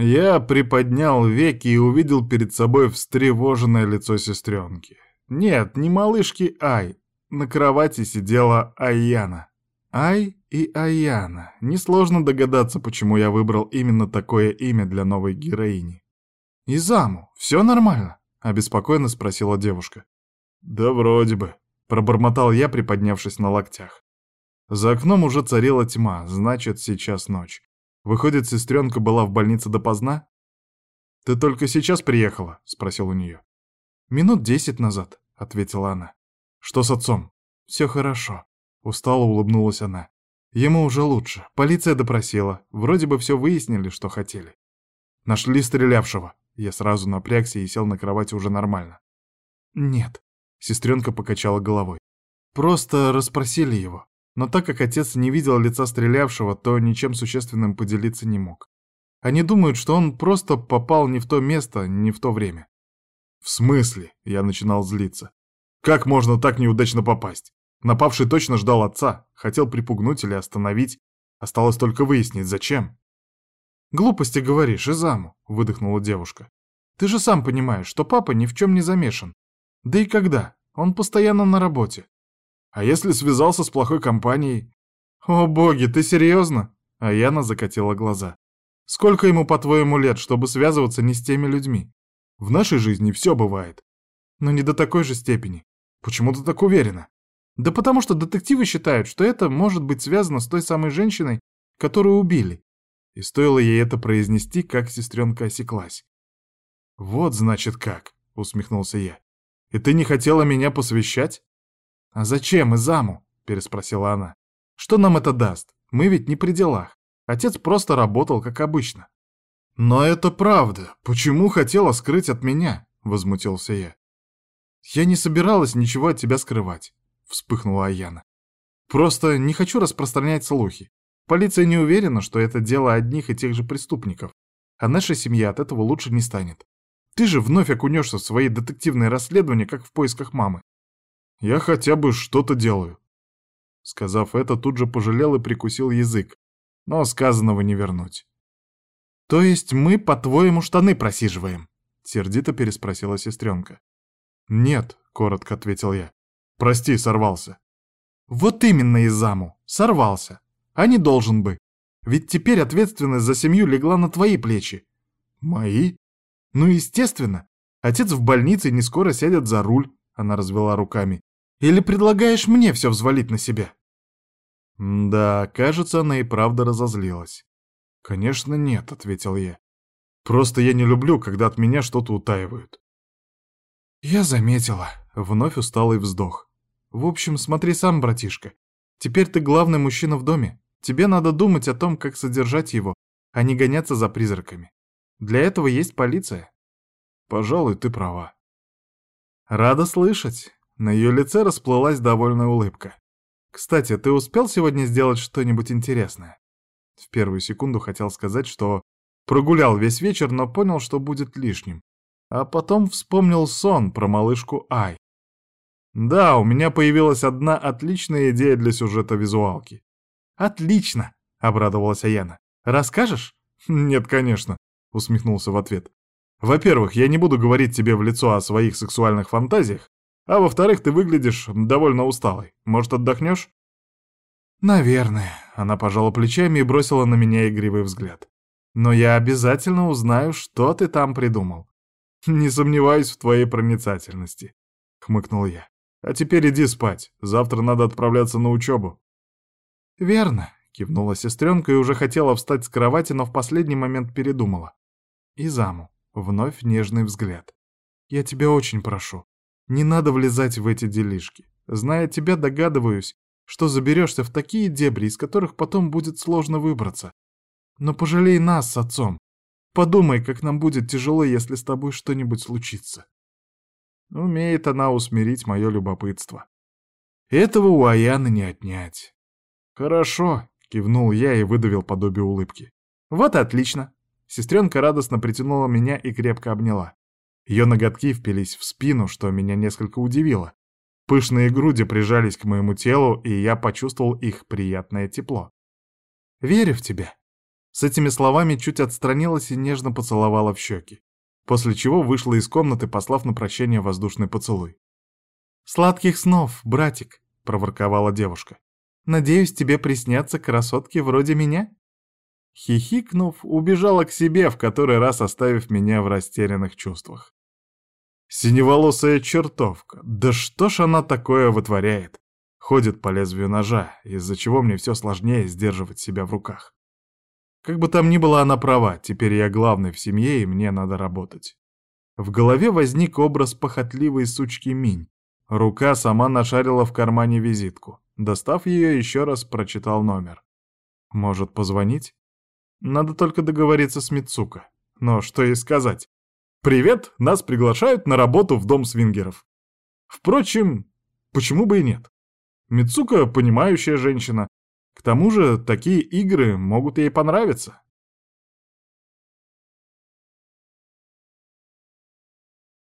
Я приподнял веки и увидел перед собой встревоженное лицо сестренки. Нет, не малышки Ай. На кровати сидела Айяна. Ай и Айяна. Несложно догадаться, почему я выбрал именно такое имя для новой героини. «Изаму, все нормально?» — обеспокоенно спросила девушка. «Да вроде бы», — пробормотал я, приподнявшись на локтях. За окном уже царила тьма, значит, сейчас ночь. Выходит, сестренка была в больнице допоздна? «Ты только сейчас приехала?» — спросил у нее. «Минут десять назад», — ответила она. «Что с отцом?» «Все хорошо», — устало улыбнулась она. «Ему уже лучше. Полиция допросила. Вроде бы все выяснили, что хотели». «Нашли стрелявшего». Я сразу напрягся и сел на кровати уже нормально. «Нет», — сестренка покачала головой. «Просто расспросили его. Но так как отец не видел лица стрелявшего, то ничем существенным поделиться не мог. Они думают, что он просто попал не в то место, не в то время. «В смысле?» — я начинал злиться. «Как можно так неудачно попасть? Напавший точно ждал отца, хотел припугнуть или остановить. Осталось только выяснить, зачем». «Глупости говоришь, Изаму», — выдохнула девушка. «Ты же сам понимаешь, что папа ни в чем не замешан. Да и когда? Он постоянно на работе. А если связался с плохой компанией? О боги, ты серьезно? А Яна закатила глаза. Сколько ему, по-твоему, лет, чтобы связываться не с теми людьми? В нашей жизни все бывает. Но не до такой же степени. Почему ты так уверена? Да потому что детективы считают, что это может быть связано с той самой женщиной, которую убили. И стоило ей это произнести, как сестренка осеклась. «Вот, значит, как», — усмехнулся я. «И ты не хотела меня посвящать?» «А зачем, Изаму?» — переспросила она. «Что нам это даст? Мы ведь не при делах. Отец просто работал, как обычно». «Но это правда. Почему хотела скрыть от меня?» — возмутился я. «Я не собиралась ничего от тебя скрывать», — вспыхнула Аяна. «Просто не хочу распространять слухи. Полиция не уверена, что это дело одних и тех же преступников, а наша семья от этого лучше не станет. Ты же вновь окунешься в свои детективные расследования, как в поисках мамы. Я хотя бы что-то делаю. Сказав это, тут же пожалел и прикусил язык. Но сказанного не вернуть. «То есть мы, по-твоему, штаны просиживаем?» — сердито переспросила сестренка. «Нет», — коротко ответил я. «Прости, сорвался». «Вот именно из заму. Сорвался. А не должен бы. Ведь теперь ответственность за семью легла на твои плечи». «Мои?» «Ну, естественно. Отец в больнице не скоро сядет за руль», — она развела руками. Или предлагаешь мне все взвалить на себя?» Да, кажется, она и правда разозлилась. «Конечно нет», — ответил я. «Просто я не люблю, когда от меня что-то утаивают». «Я заметила», — вновь усталый вздох. «В общем, смотри сам, братишка. Теперь ты главный мужчина в доме. Тебе надо думать о том, как содержать его, а не гоняться за призраками. Для этого есть полиция». «Пожалуй, ты права». «Рада слышать. На ее лице расплылась довольная улыбка. «Кстати, ты успел сегодня сделать что-нибудь интересное?» В первую секунду хотел сказать, что прогулял весь вечер, но понял, что будет лишним. А потом вспомнил сон про малышку Ай. Да, у меня появилась одна отличная идея для сюжета визуалки. «Отлично!» — обрадовалась Аяна. «Расскажешь?» «Нет, конечно», — усмехнулся в ответ. «Во-первых, я не буду говорить тебе в лицо о своих сексуальных фантазиях, а во-вторых, ты выглядишь довольно усталой. Может, отдохнешь?» «Наверное», — она пожала плечами и бросила на меня игривый взгляд. «Но я обязательно узнаю, что ты там придумал». «Не сомневаюсь в твоей проницательности», — хмыкнул я. «А теперь иди спать. Завтра надо отправляться на учебу». «Верно», — кивнула сестренка и уже хотела встать с кровати, но в последний момент передумала. «И заму. Вновь нежный взгляд. Я тебя очень прошу. Не надо влезать в эти делишки. Зная тебя, догадываюсь, что заберешься в такие дебри, из которых потом будет сложно выбраться. Но пожалей нас с отцом. Подумай, как нам будет тяжело, если с тобой что-нибудь случится. Умеет она усмирить мое любопытство. Этого у Аяны не отнять. Хорошо, кивнул я и выдавил подобие улыбки. Вот отлично. Сестренка радостно притянула меня и крепко обняла. Ее ноготки впились в спину, что меня несколько удивило. Пышные груди прижались к моему телу, и я почувствовал их приятное тепло. «Верю в тебя», — С этими словами чуть отстранилась и нежно поцеловала в щеки, после чего вышла из комнаты, послав на прощание воздушный поцелуй. «Сладких снов, братик!» — проворковала девушка. «Надеюсь, тебе приснятся красотки вроде меня?» Хихикнув, убежала к себе, в который раз оставив меня в растерянных чувствах. Синеволосая чертовка, да что ж она такое вытворяет? Ходит по лезвию ножа, из-за чего мне все сложнее сдерживать себя в руках. Как бы там ни было, она права, теперь я главный в семье, и мне надо работать. В голове возник образ похотливой сучки Минь. Рука сама нашарила в кармане визитку. Достав ее, еще раз прочитал номер. Может, позвонить? Надо только договориться с Мицука. Но что ей сказать? «Привет, нас приглашают на работу в дом свингеров». Впрочем, почему бы и нет? Мицука — понимающая женщина, к тому же такие игры могут ей понравиться.